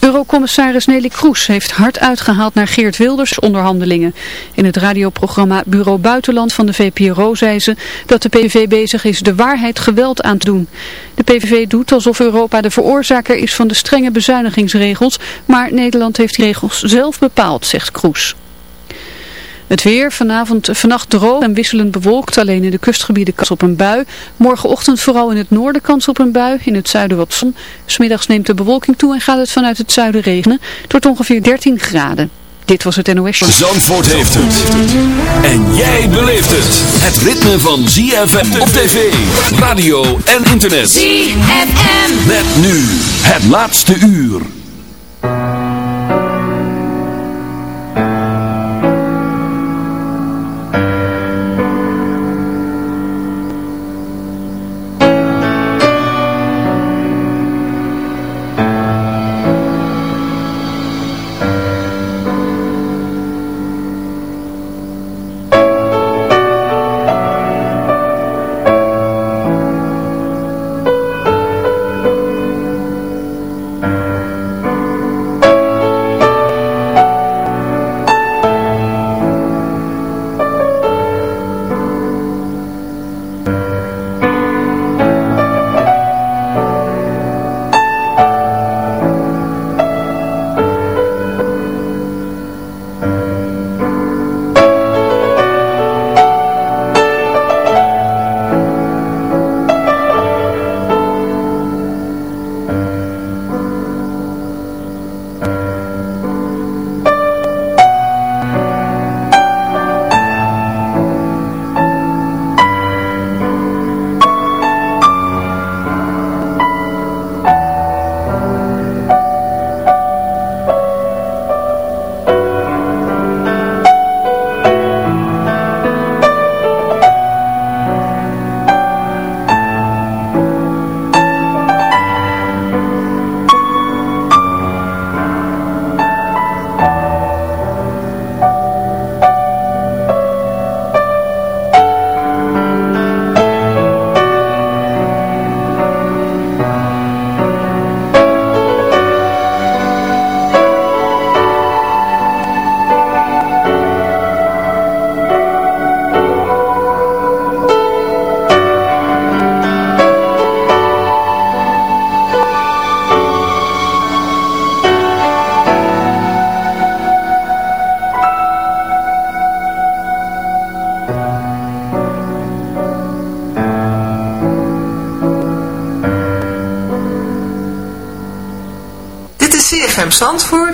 Eurocommissaris Nelly Kroes heeft hard uitgehaald naar Geert Wilders onderhandelingen. In het radioprogramma Bureau Buitenland van de VPRO zei ze dat de PVV bezig is de waarheid geweld aan te doen. De PVV doet alsof Europa de veroorzaker is van de strenge bezuinigingsregels, maar Nederland heeft die regels zelf bepaald, zegt Kroes. Het weer, vanavond, vannacht droog en wisselend bewolkt, alleen in de kustgebieden kans op een bui. Morgenochtend vooral in het noorden kans op een bui, in het zuiden wat zon. Smiddags neemt de bewolking toe en gaat het vanuit het zuiden regenen. tot ongeveer 13 graden. Dit was het NOS. Zandvoort heeft het. En jij beleeft het. Het ritme van ZFM op tv, radio en internet. ZFM. Met nu het laatste uur.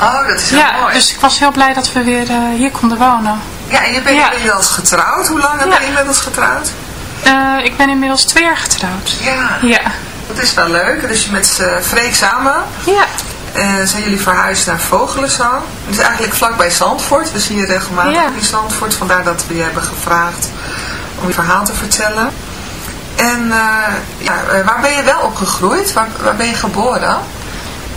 Oh, dat is heel ja, mooi. dus ik was heel blij dat we weer uh, hier konden wonen. Ja, en je bent ja. inmiddels getrouwd. Hoe lang ben je inmiddels getrouwd? Uh, ik ben inmiddels twee jaar getrouwd. Ja. Ja. Dat is wel leuk. Dus je met uh, Freek samen. Ja. Uh, zijn jullie verhuisd naar Vogelenzang. Het is eigenlijk vlakbij Zandvoort. We zien je regelmatig ja. in Zandvoort. Vandaar dat we je hebben gevraagd om je verhaal te vertellen. En ja, waar ben je wel opgegroeid? Waar, waar ben je geboren?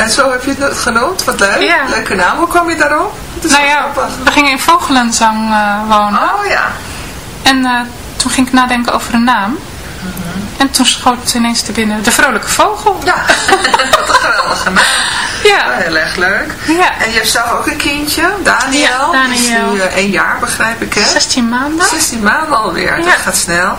En zo heb je het genoemd? Wat leuk. Ja. Leuke naam. Hoe kwam je daarop? Nou ja, we gingen in Vogelenzang uh, wonen. Oh ja. En uh, toen ging ik nadenken over een naam. Mm -hmm. En toen schoot het ineens te binnen de vrolijke vogel. Ja, wat een geweldige naam. Ja. Heel erg leuk. Ja. En je hebt zelf ook een kindje, Daniel. Ja, Daniel. Die is nu uh, één jaar, begrijp ik hè? 16 maanden. 16 maanden alweer, ja. dat gaat snel.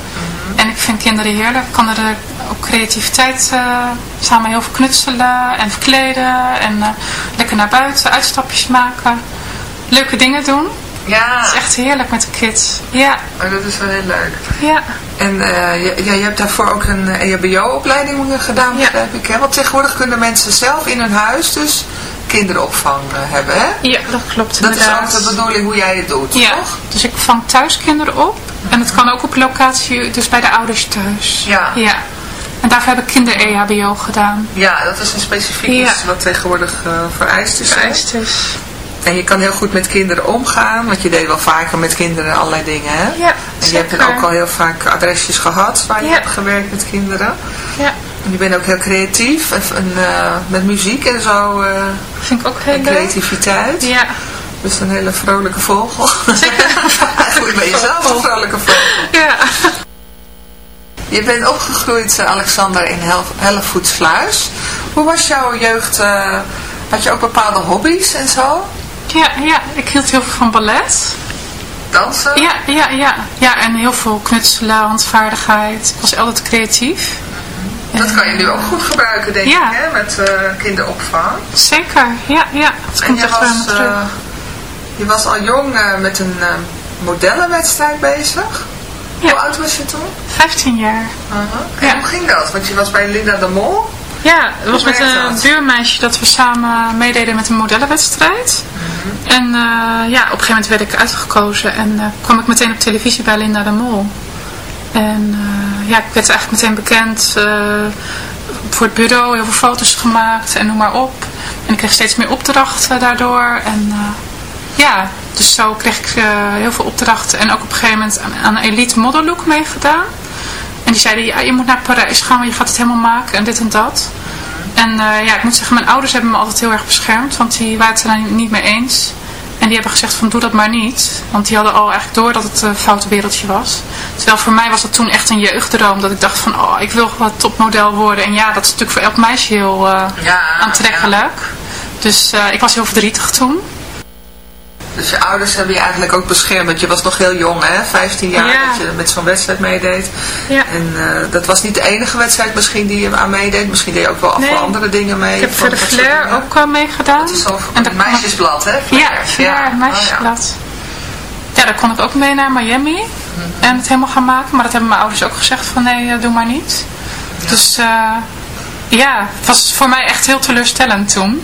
En ik vind kinderen heerlijk. Ik kan er ook creativiteit uh, samen heel veel knutselen en verkleden en uh, lekker naar buiten, uitstapjes maken, leuke dingen doen. Ja. Het is echt heerlijk met de kids. Ja. Oh, dat is wel heel leuk. Ja. En uh, je, ja, je hebt daarvoor ook een EHBO-opleiding gedaan, begrijp ja. ik. Hè? Want tegenwoordig kunnen mensen zelf in hun huis dus kinderopvang hebben, hè? Ja, dat klopt Dat inderdaad. is ook de bedoeling hoe jij het doet, ja. toch? Dus ik vang thuis kinderen op. En het kan ook op locatie, dus bij de ouders thuis. Ja. Ja. En daarvoor heb ik kinder-EHBO gedaan. Ja, dat is een specifiek ja. iets wat tegenwoordig uh, vereist is. Vereist is. En je kan heel goed met kinderen omgaan, want je deed wel vaker met kinderen allerlei dingen, hè? Ja, En je hebt ook al heel vaak adresjes gehad waar je ja. hebt gewerkt met kinderen. Ja. En je bent ook heel creatief, en, en uh, met muziek en zo. Uh, Vind ik ook heel leuk. creativiteit. Ja. Dus een hele vrolijke vogel. Eigenlijk ben je zelf een vrolijke vogel. Ja. Je bent opgegroeid, Alexander, in Hellevoetsluis. Hoe was jouw jeugd? Uh, had je ook bepaalde hobby's en zo? Ja, ja, ik hield heel veel van ballet. Dansen? Ja, ja, ja. ja en heel veel knutselen, handvaardigheid. Ik was altijd creatief. Dat kan je nu ook goed gebruiken, denk ja. ik, hè? met uh, kinderopvang. Zeker, ja, ja. Dat en je was, uh, je was al jong uh, met een modellenwedstrijd bezig. Ja. Hoe oud was je toen? 15 jaar. -huh. En ja. hoe ging dat? Want je was bij Linda de Mol. Ja, het was met een buurmeisje dat we samen meededen met een modellenwedstrijd. Mhm. En uh, ja, op een gegeven moment werd ik uitgekozen en uh, kwam ik meteen op televisie bij Linda de Mol. En uh, ja, ik werd eigenlijk meteen bekend voor het bureau, heel veel foto's gemaakt en noem maar op. En ik kreeg steeds meer opdrachten daardoor. En ja, dus zo kreeg ik heel veel opdrachten en ook op een gegeven moment aan een Elite Model Look meegedaan. En die zeiden, ja, je moet naar Parijs gaan, want je gaat het helemaal maken en dit en dat. En uh, ja, ik moet zeggen, mijn ouders hebben me altijd heel erg beschermd, want die waren het er niet mee eens. En die hebben gezegd van, doe dat maar niet. Want die hadden al eigenlijk door dat het een foute wereldje was. Terwijl voor mij was dat toen echt een jeugddroom, dat ik dacht van, oh, ik wil wat topmodel worden. En ja, dat is natuurlijk voor elk meisje heel uh, ja, aantrekkelijk. Ja. Dus uh, ik was heel verdrietig toen. Dus je ouders hebben je eigenlijk ook beschermd, want je was nog heel jong, hè? 15 jaar ja. dat je met zo'n wedstrijd meedeed. Ja. En uh, dat was niet de enige wedstrijd misschien die je aan meedeed. Misschien deed je ook wel nee. andere dingen mee. Ik heb voor de Flair ook uh, meegedaan. Dat is al en een meisjesblad, hè? Flair. Ja, Flair, ja. meisjesblad. Oh, ja. ja. daar kon ik ook mee naar Miami. Mm -hmm. En het helemaal gaan maken. Maar dat hebben mijn ouders ook gezegd van nee, uh, doe maar niet. Dus uh, ja, het was voor mij echt heel teleurstellend toen.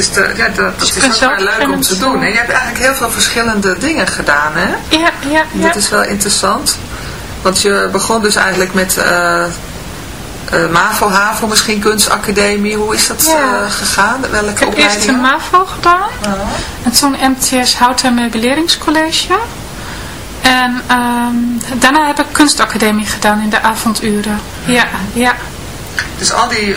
Dus de, ja, dat, dat is ook wel leuk om te doen. En je hebt eigenlijk heel veel verschillende dingen gedaan, hè? Ja, ja, ja. Dat is wel interessant. Want je begon dus eigenlijk met uh, uh, MAVO, HAVO, misschien kunstacademie. Hoe is dat uh, gegaan? Welke ik heb eerst een MAVO gedaan. -huh. En toen MTS Hout- en Meubileringscollege. En um, daarna heb ik kunstacademie gedaan in de avonduren. Ja, ja. Dus al die,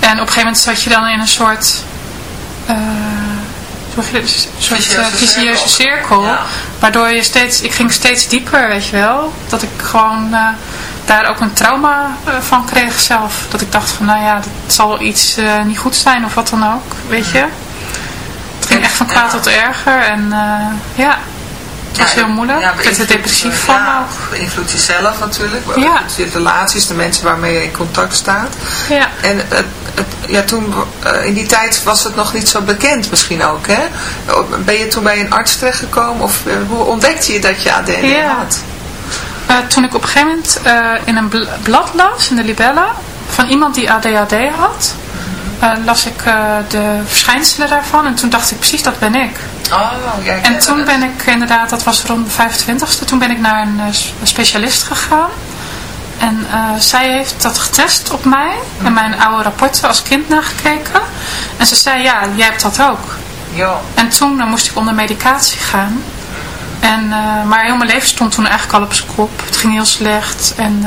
En op een gegeven moment zat je dan in een soort, uh, soort uh, vicieuze cirkel. Waardoor je steeds, ik ging steeds dieper, weet je wel. Dat ik gewoon uh, daar ook een trauma van kreeg zelf. Dat ik dacht van, nou ja, dat zal iets niet goed zijn of wat dan ook, weet je. Het ging echt van kwaad tot erger en ja... Het was heel moeilijk. Ja, ik werd depressief van ja, beïnvloedt jezelf natuurlijk. Ja. Je relaties, de mensen waarmee je in contact staat. Ja. En het, ja, toen, uh, in die tijd was het nog niet zo bekend misschien ook, hè? Ben je toen bij een arts terechtgekomen of uh, hoe ontdekte je dat je ADHD ja. had? Uh, toen ik op een gegeven moment in een blad las, in de Libella, van iemand die ADHD had, las ik de verschijnselen daarvan en toen dacht ik precies dat ben ik. Oh, ja, en toen ben ik inderdaad, dat was rond de 25ste, toen ben ik naar een specialist gegaan. En uh, zij heeft dat getest op mij en mijn oude rapporten als kind nagekeken. En ze zei, ja, jij hebt dat ook. Ja. En toen uh, moest ik onder medicatie gaan. En, uh, maar heel mijn leven stond toen eigenlijk al op zijn kop. Het ging heel slecht. En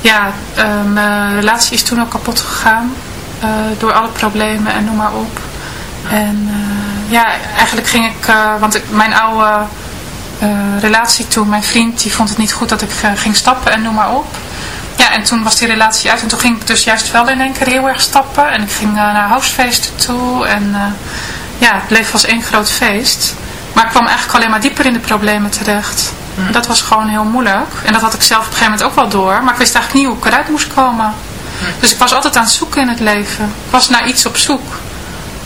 ja, mijn relatie is toen ook kapot gegaan. door alle problemen en noem maar op. En ja, eigenlijk ging ik, want ik, mijn oude relatie toen. Mijn vriend die vond het niet goed dat ik uh, ging stappen en noem maar op. Ja, en toen was die relatie uit. En toen ging ik dus juist wel in één keer heel erg stappen. En ik ging uh, naar housefeesten toe. En ja, het bleef als één groot feest. Maar ik kwam eigenlijk alleen maar dieper in de problemen terecht. Mm. Dat was gewoon heel moeilijk. En dat had ik zelf op een gegeven moment ook wel door. Maar ik wist eigenlijk niet hoe ik eruit moest komen. Mm. Dus ik was altijd aan het zoeken in het leven. Ik was naar iets op zoek.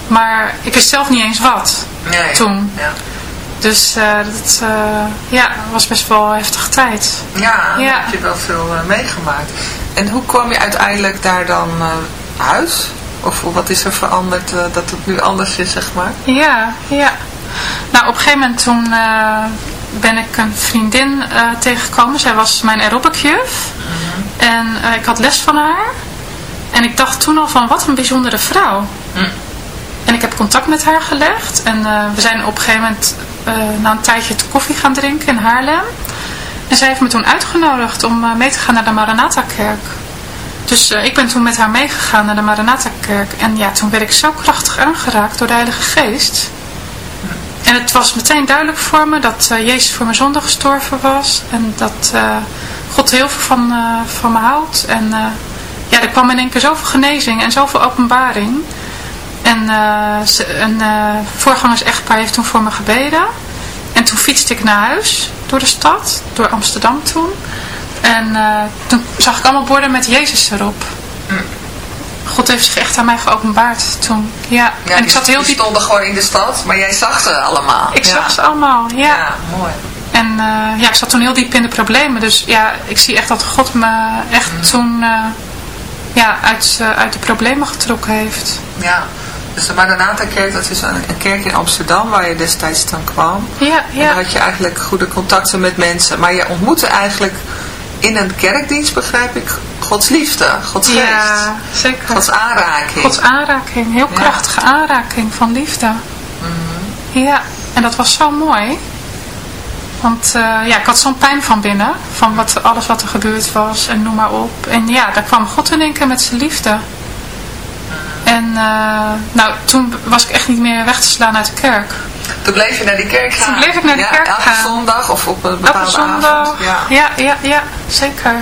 Maar ik wist zelf niet eens wat. Nee, toen. Ja. Dus uh, dat uh, ja, was best wel een heftige tijd. Ja, ja. heb je wel veel uh, meegemaakt. En hoe kwam je uiteindelijk daar dan uit? Of wat is er veranderd dat het nu anders is, zeg maar? Ja, ja. Nou, op een gegeven moment toen ben ik een vriendin tegengekomen. Zij was mijn aerobicjuf. Mm En ik had les van haar. En ik dacht toen al van, wat een bijzondere vrouw. Mm. En ik heb contact met haar gelegd. En we zijn op een gegeven moment na een tijdje te koffie gaan drinken in Haarlem. En zij heeft me toen uitgenodigd om uh, mee te gaan naar de Maranatha-kerk. Dus uh, ik ben toen met haar meegegaan naar de Maranatha-kerk. En ja, toen werd ik zo krachtig aangeraakt door de Heilige Geest. En het was meteen duidelijk voor me dat Jezus voor mijn zonde gestorven was. En dat God heel veel van, van me houdt. En ja, er kwam in één keer zoveel genezing en zoveel openbaring. En uh, een uh, voorgangers-echtpaar heeft toen voor me gebeden. En toen fietste ik naar huis door de stad, door Amsterdam toen. En uh, toen zag ik allemaal borden met Jezus erop. God heeft zich echt aan mij geopenbaard toen. Ja, en ik zat heel diep... stonden gewoon in de stad, maar jij zag ze allemaal. Ik zag ze allemaal, ja. Ja, mooi. En uh, ja, ik zat toen heel diep in de problemen. Dus ja, ik zie echt dat God me echt mm. toen ja, uit, uit de problemen getrokken heeft. Ja, dus de Maranatha-kerk, dat is een, een, kerk in Amsterdam waar je destijds dan kwam. Ja, ja. En daar had je eigenlijk goede contacten met mensen. Maar je ontmoette eigenlijk in een kerkdienst, begrijp ik, Gods liefde, Gods geest. Ja, zeker. Gods aanraking. Gods aanraking, heel krachtige aanraking van liefde. Mhm. Ja, en dat was zo mooi. Want uh, ja, ik had zo'n pijn van binnen. Van wat, alles wat er gebeurd was en noem maar op. En ja, daar kwam God in één keer met zijn liefde. En uh, nou, toen was ik echt niet meer weg te slaan uit de kerk. Toen bleef je naar die kerk gaan? Toen bleef ik naar de kerk elke gaan. Elke zondag of op een bepaalde elke zondag, avond? Ja. ja, ja, ja, zeker.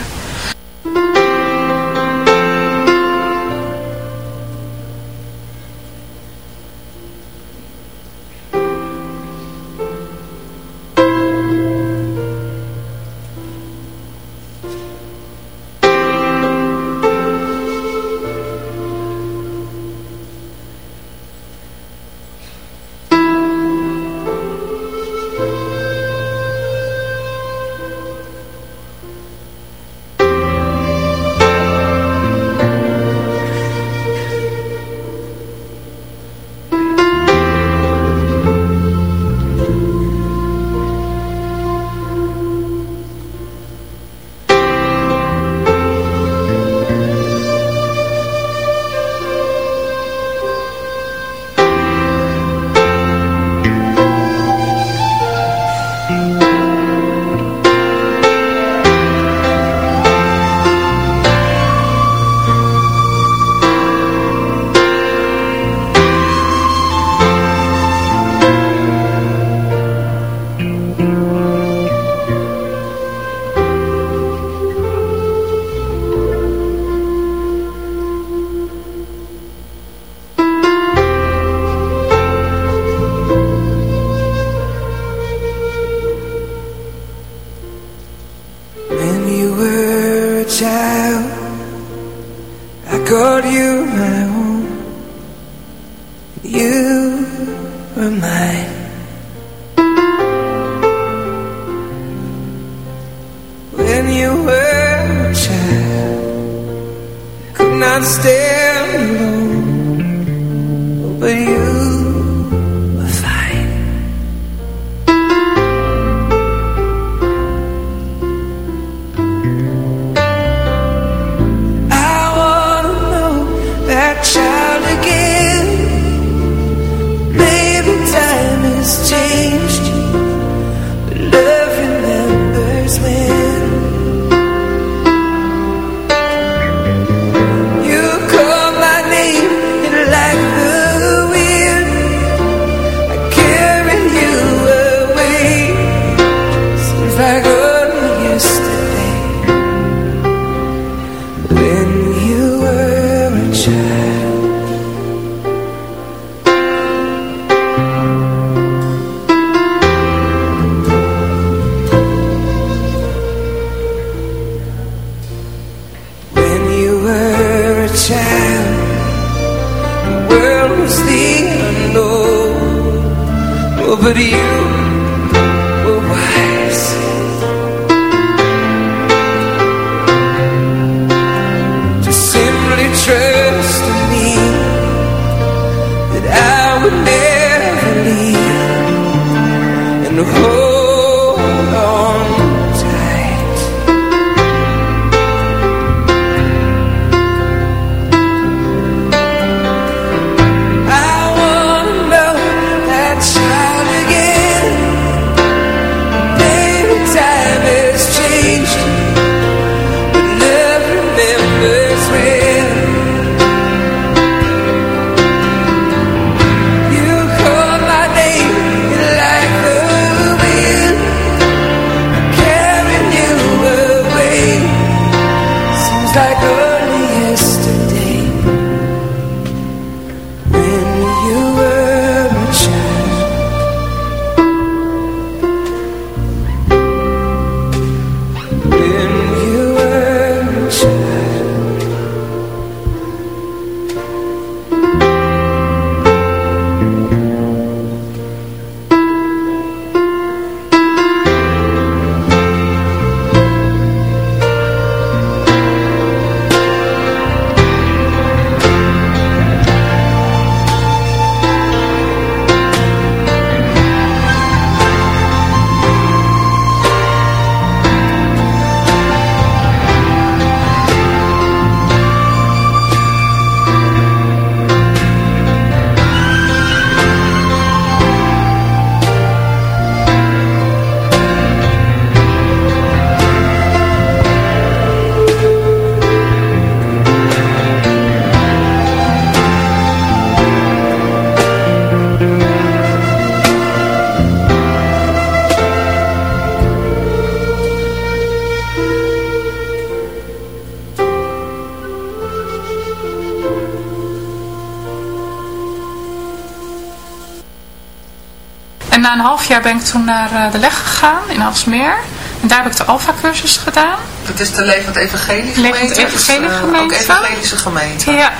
Na een half jaar ben ik toen naar de leg gegaan in Alsmeer. En daar heb ik de Alpha-cursus gedaan. Dat is de Levend Evangelie gemeente? Levend Evangelie gemeente. ook evangelische gemeente? Ja.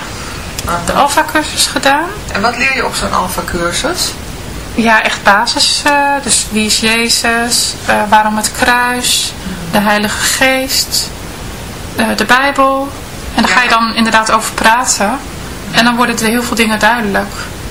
De Alpha-cursus gedaan. En wat leer je op zo'n Alpha-cursus? Ja, echt basis. Uh, dus wie is Jezus? Uh, waarom het kruis? De Heilige Geest? De Bijbel? En daar ga je dan inderdaad over praten. En dan worden er heel veel dingen duidelijk.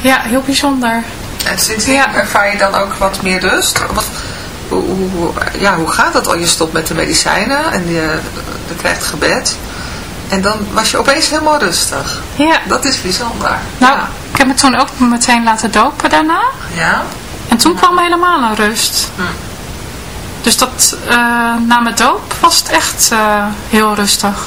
Ja, heel bijzonder. En sindsdien ja. ervaar je dan ook wat meer rust? Wat, hoe, hoe, ja, hoe gaat dat al? Je stopt met de medicijnen en je, je krijgt gebed. En dan was je opeens helemaal rustig. Ja. Dat is bijzonder. Nou, ik heb me toen ook meteen laten dopen daarna. Ja. En toen kwam helemaal een rust. Hm. Dus dat, uh, na mijn doop was het echt uh, heel rustig.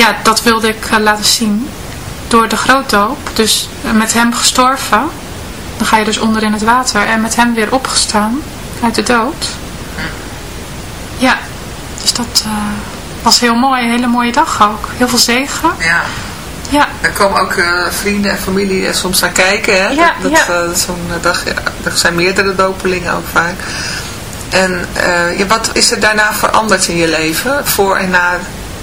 ja, dat wilde ik laten zien. Door de grootdoop. Dus met hem gestorven. Dan ga je dus onder in het water. En met hem weer opgestaan. Uit de dood. Ja, dus dat was heel mooi, een hele mooie dag ook. Heel veel zegen. Ja. Ja. Er komen ook uh, vrienden en familie soms naar kijken. Hè? Ja, dat, ja. Uh, Zo'n dag, ja, er zijn meerdere dopelingen ook vaak. En ja, wat is er daarna veranderd in je leven? Voor en na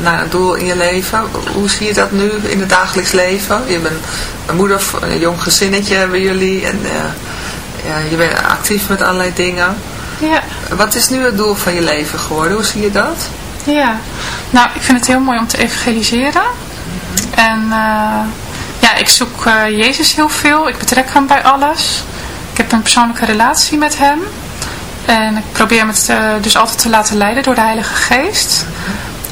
naar een doel in je leven. Hoe zie je dat nu in het dagelijks leven? Je bent een moeder, een jong gezinnetje hebben jullie. En eh, ja, je bent actief met allerlei dingen. Ja, Wat is nu het doel van je leven geworden? Hoe zie je dat? ja. Nou, ik vind het heel mooi om te evangeliseren. En eh, ja, ik zoek eh, Jezus heel veel. Ik betrek hem bij alles. Ik heb een persoonlijke relatie met hem. En ik probeer me het, dus altijd te laten leiden door de Heilige Geest.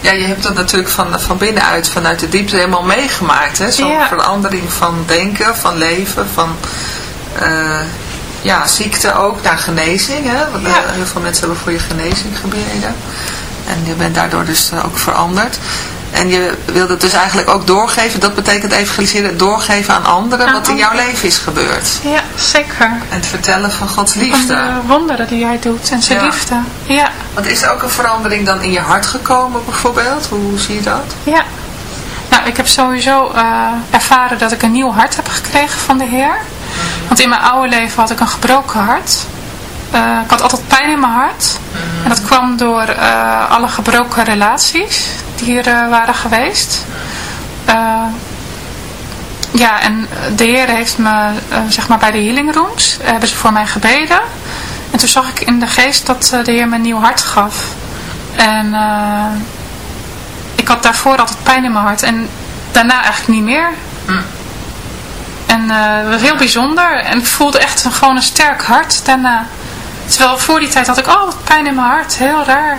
Ja, je hebt dat natuurlijk van, van binnenuit, vanuit de diepte helemaal meegemaakt. Zo'n Ja. verandering van denken, van leven, van eh, ja, ziekte ook naar genezing. Hè? Want, eh, Ja. heel veel mensen hebben voor je genezing gebeden. En je bent daardoor dus eh, ook veranderd. En je wilde het dus eigenlijk ook doorgeven, dat betekent evangeliseren, doorgeven aan anderen Aan wat in jouw anderen. leven is gebeurd. Ja, zeker. En het vertellen van Gods Van liefde. de wonderen die jij doet en zijn Ja. liefde. Ja, Want is er ook een verandering dan in je hart gekomen bijvoorbeeld? Hoe zie je dat? ja. Nou, ik heb sowieso eh, ervaren dat ik een nieuw hart heb gekregen van de Heer. Want in mijn oude leven had ik een gebroken hart. Eh, ik had altijd pijn in mijn hart. En dat kwam door eh, alle gebroken relaties die er eh, waren geweest. Eh, ja, en de Heer heeft me, eh, zeg maar bij de healing rooms, hebben ze voor mij gebeden. En toen zag ik in de geest dat de Heer me een nieuw hart gaf. En ik had daarvoor altijd pijn in mijn hart. En daarna eigenlijk niet meer. En eh, het was heel bijzonder. En ik voelde echt een, gewoon een sterk hart daarna. Terwijl voor die tijd had ik altijd pijn in mijn hart. Heel raar.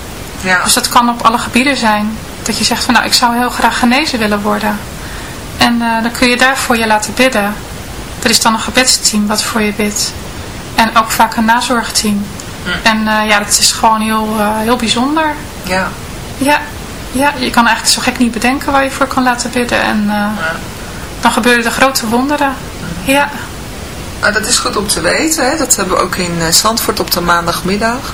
Ja, Dus dat kan op alle gebieden zijn. Dat je zegt van nou, ik zou heel graag genezen willen worden. En eh, dan kun je daarvoor je laten bidden. Er is dan een gebedsteam wat voor je bidt. En ook vaak een nazorgteam. En eh, ja, dat is gewoon heel, eh, heel bijzonder. ja. Ja, ja, je kan eigenlijk zo gek niet bedenken waar je voor kan laten bidden. En dan gebeuren de grote wonderen. Ja, Nou, dat is goed om te weten. Hè? Dat hebben we ook in Zandvoort op de maandagmiddag.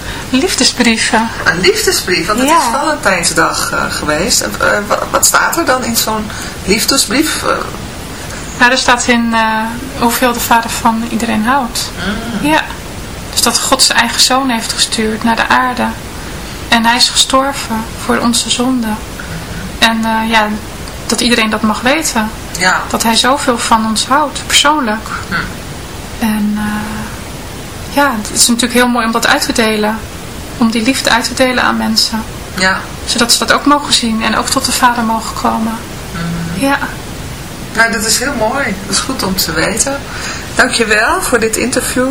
Liefdesbrieven. Een liefdesbrief, want het Ja. is Valentijnsdag eh, geweest. En, eh, wa- wat staat er dan in zo'n liefdesbrief? Eh, Nou, er staat in hoeveel de vader van iedereen houdt. Ja. Dus dat God zijn eigen zoon heeft gestuurd naar de aarde. En hij is gestorven voor onze zonde. En ja, dat iedereen dat mag weten. ja, Dat hij zoveel van ons houdt, persoonlijk. En eh, ja, het is natuurlijk heel mooi om dat uit te delen. Om die liefde uit te delen aan mensen. ja. Zodat ze dat ook mogen zien en ook tot de vader mogen komen. Ja. Nou, dat is heel mooi. Dat is goed om te weten. Dankjewel voor dit interview.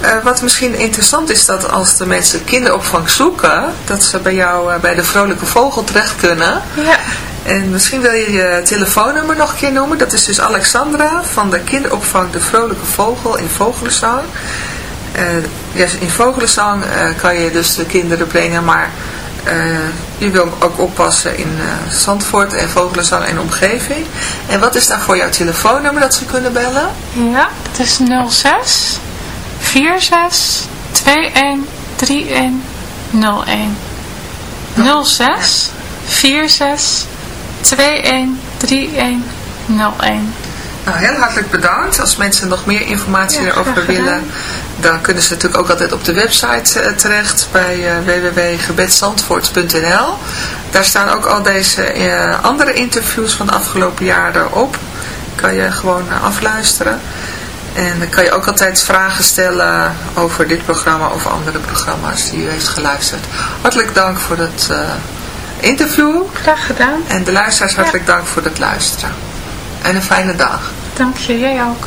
Eh, wat misschien interessant is dat als de mensen kinderopvang zoeken, dat ze bij jou eh, bij de Vrolijke Vogel terecht kunnen. Ja. En misschien wil je je telefoonnummer nog een keer noemen. Dat is dus Alexandra van de kinderopvang De Vrolijke Vogel in Vogelenzang. Eh, ja, in Vogelenzang eh, kan je dus de kinderen brengen, maar eh, je wil ook oppassen in eh, Zandvoort en Vogelenzang en omgeving. En wat is daar voor jouw telefoonnummer dat ze kunnen bellen? Ja, het is 06 46 21 31 01. 06 46 21 31 01. Nou, heel hartelijk bedankt. Als mensen nog meer informatie Ja, erover willen, dan kunnen ze natuurlijk ook altijd op de website eh, terecht bij uh, www.gebedsandvoort.nl. Daar staan ook al deze eh, andere interviews van de afgelopen jaren op. Kan je gewoon afluisteren. En dan kan je ook altijd vragen stellen over dit programma of andere programma's die u heeft geluisterd. Hartelijk dank voor het uh, interview. Graag gedaan. En de luisteraars hartelijk ja. dank voor het luisteren. En een fijne dag. Dank je, jij ook.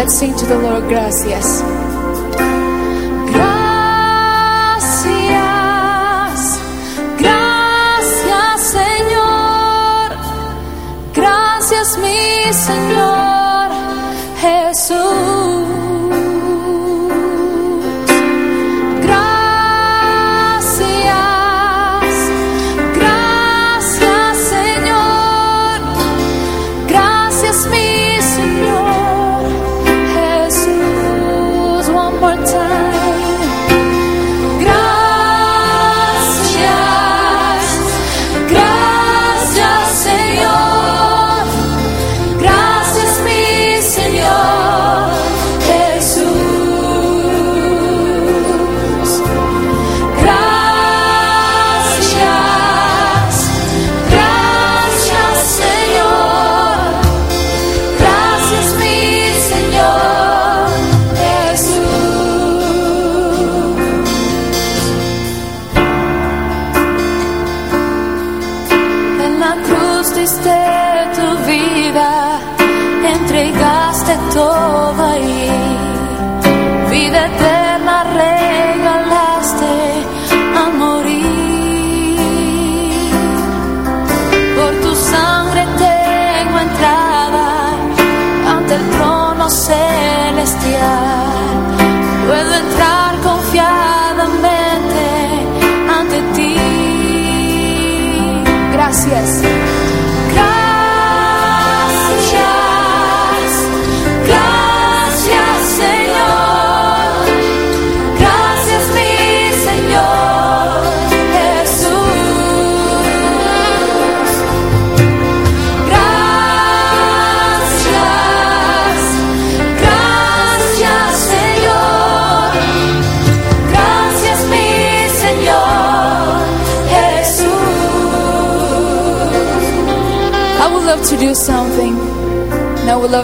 Let's sing to the Lord, gracias. Gracias, gracias Señor, gracias mi Señor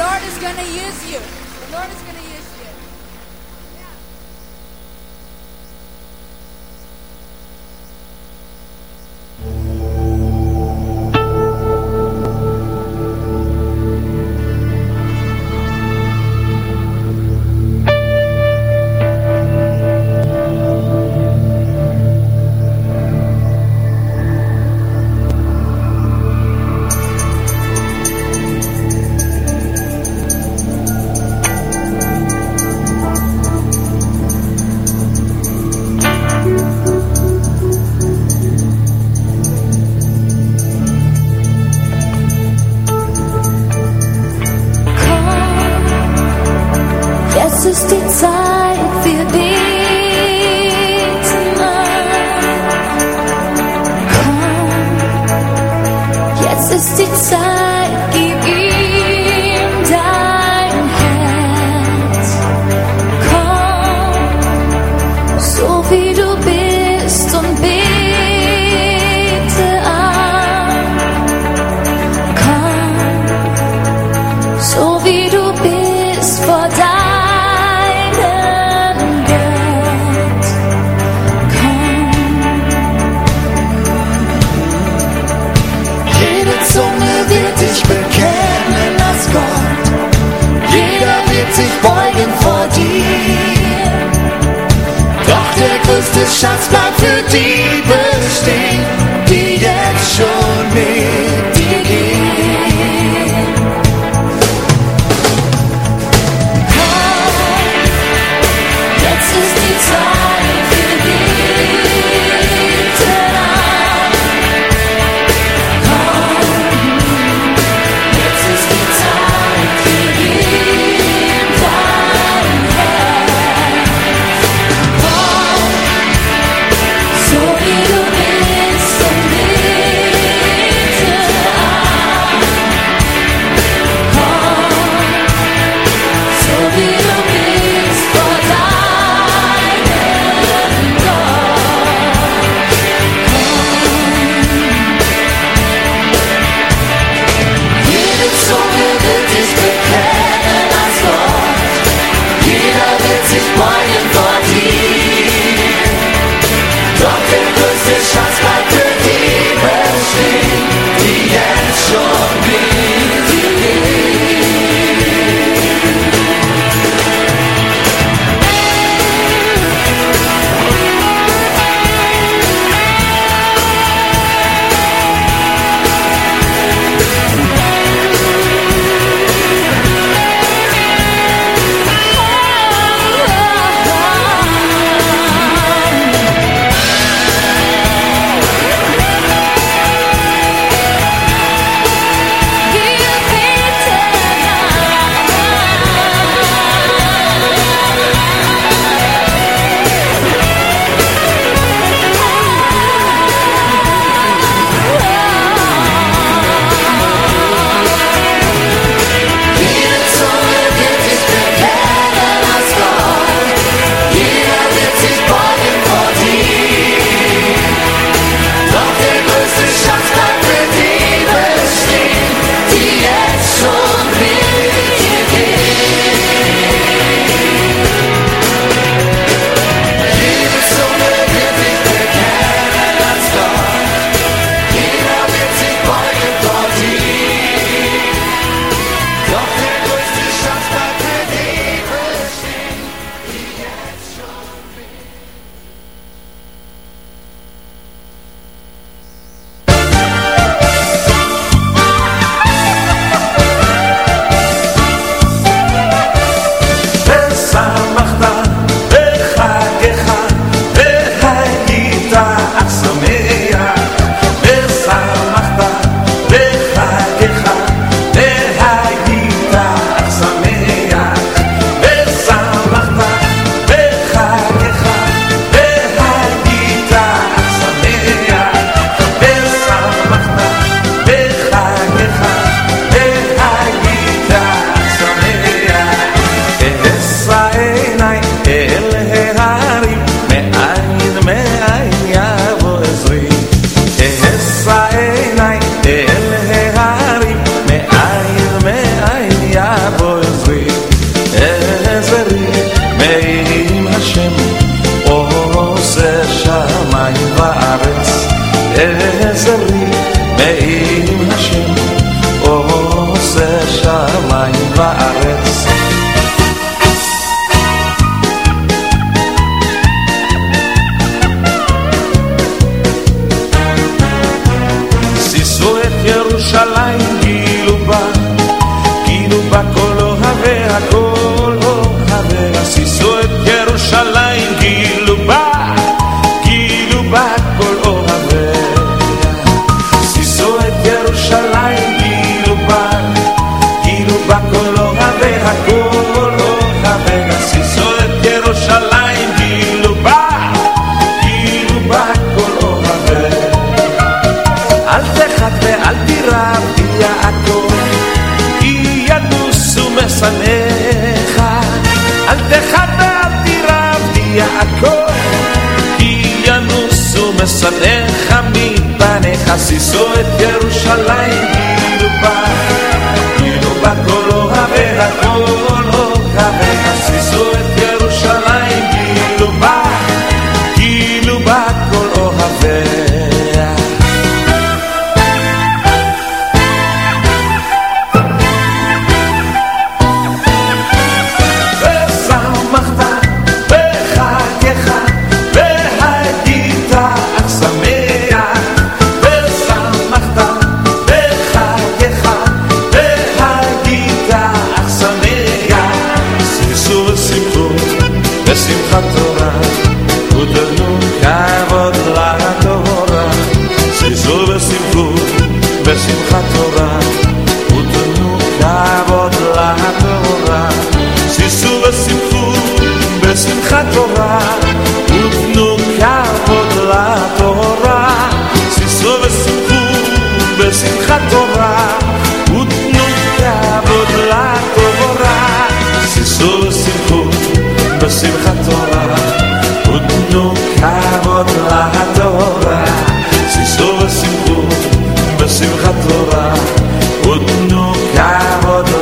Lord is going to use you. The Lord is going to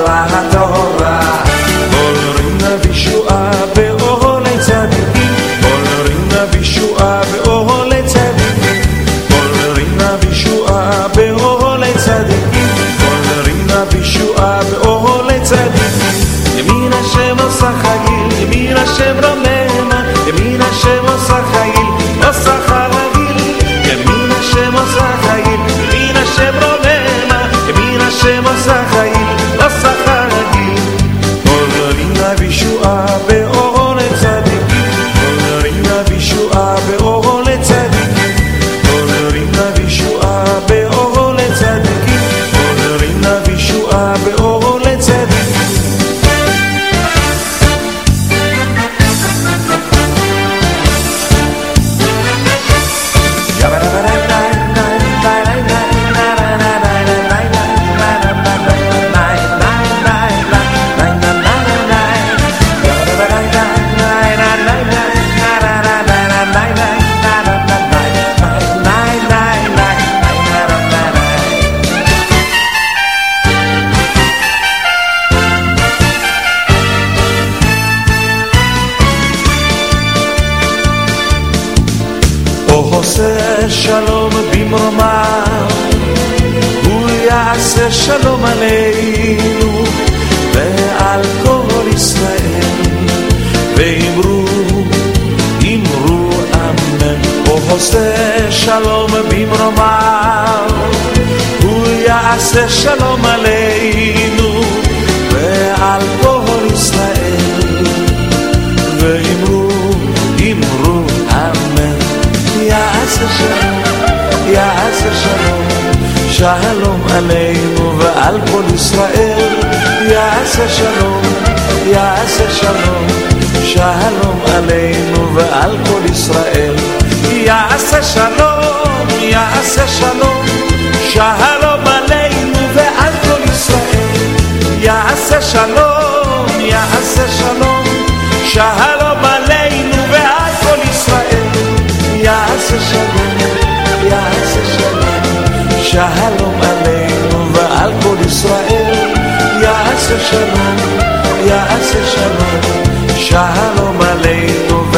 maar عسر يا عسر شلوم شالوم علينو وعلى كل اسرائيل يا عسر شلوم يا عسر شلوم شالوم علينو وعلى كل اسرائيل يا عسر شلوم يا عسر شلوم شالوم علينو وعلى كل اسرائيل يا عسر شلوم يا عسر شلوم شالوم Ja, zeker. Ja, zeker. Ja, allemaal leed.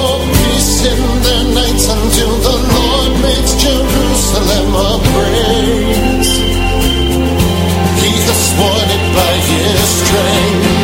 Jerusalem a praise. He has sworn it by his strength.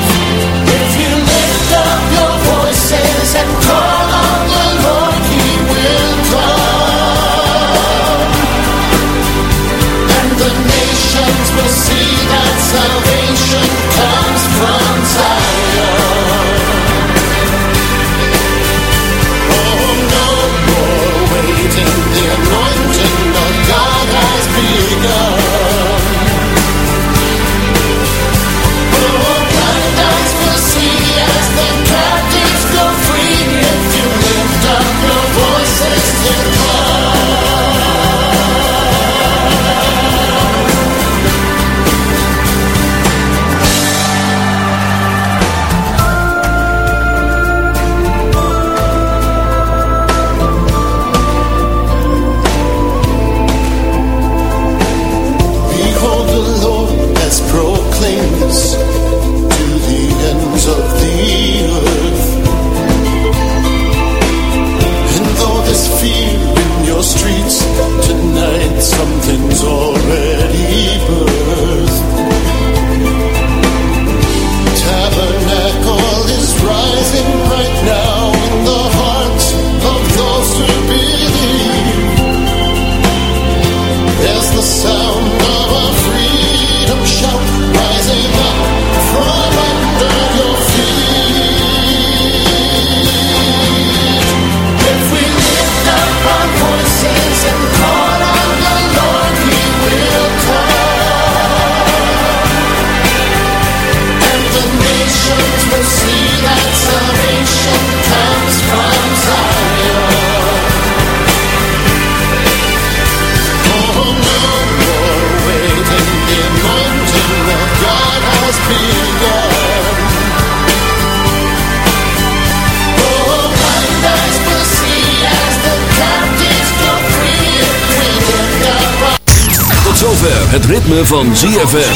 Het ritme van ZFM.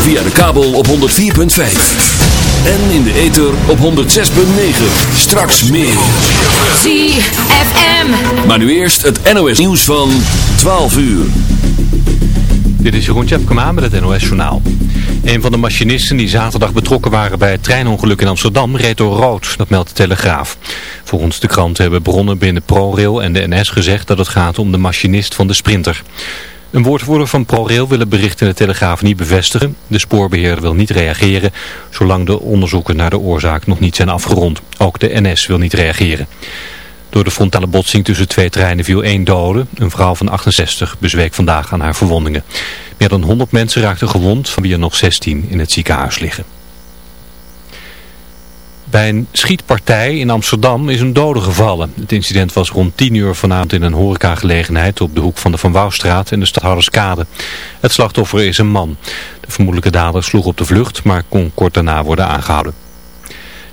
Via de kabel op 104.5. En in de ether op 106.9. Straks meer. ZFM. Maar nu eerst het NOS nieuws van 12 uur. Dit is Jeroen Tjepkema met het NOS Journaal. Een van de machinisten die zaterdag betrokken waren bij het treinongeluk in Amsterdam reed door rood, dat meldt de Telegraaf. Volgens de krant hebben bronnen binnen ProRail en de NS gezegd dat het gaat om de machinist van de Sprinter. Een woordvoerder van ProRail wil het bericht in de Telegraaf niet bevestigen. De spoorbeheerder wil niet reageren, zolang de onderzoeken naar de oorzaak nog niet zijn afgerond. Ook de NS wil niet reageren. Door de frontale botsing tussen twee treinen viel één dode. Een vrouw van 68 bezweek vandaag aan haar verwondingen. Meer dan 100 mensen raakten gewond, van wie er nog 16 in het ziekenhuis liggen. Bij een schietpartij in Amsterdam is een dode gevallen. Het incident was rond 10 uur vanavond in een horecagelegenheid op de hoek van de Van Wouwstraat en de Stadhouderskade. Het slachtoffer is een man. De vermoedelijke dader sloeg op de vlucht, maar kon kort daarna worden aangehouden.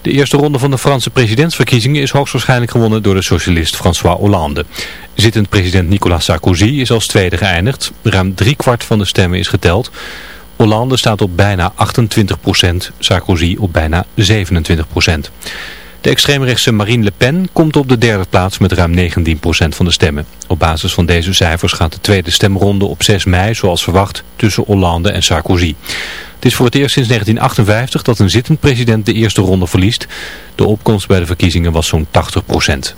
De eerste ronde van de Franse presidentsverkiezingen is hoogstwaarschijnlijk gewonnen door de socialist François Hollande. Zittend president Nicolas Sarkozy is als tweede geëindigd. Ruim driekwart van de stemmen is geteld. Hollande staat op bijna 28%, Sarkozy op bijna 27%. De extreemrechtse Marine Le Pen komt op de derde plaats met ruim 19% van de stemmen. Op basis van deze cijfers gaat de tweede stemronde op 6 mei, zoals verwacht, tussen Hollande en Sarkozy. Het is voor het eerst sinds 1958 dat een zittend president de eerste ronde verliest. De opkomst bij de verkiezingen was zo'n 80%.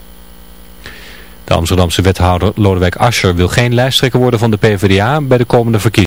De Amsterdamse wethouder Lodewijk Asscher wil geen lijsttrekker worden van de PvdA bij de komende verkiezingen.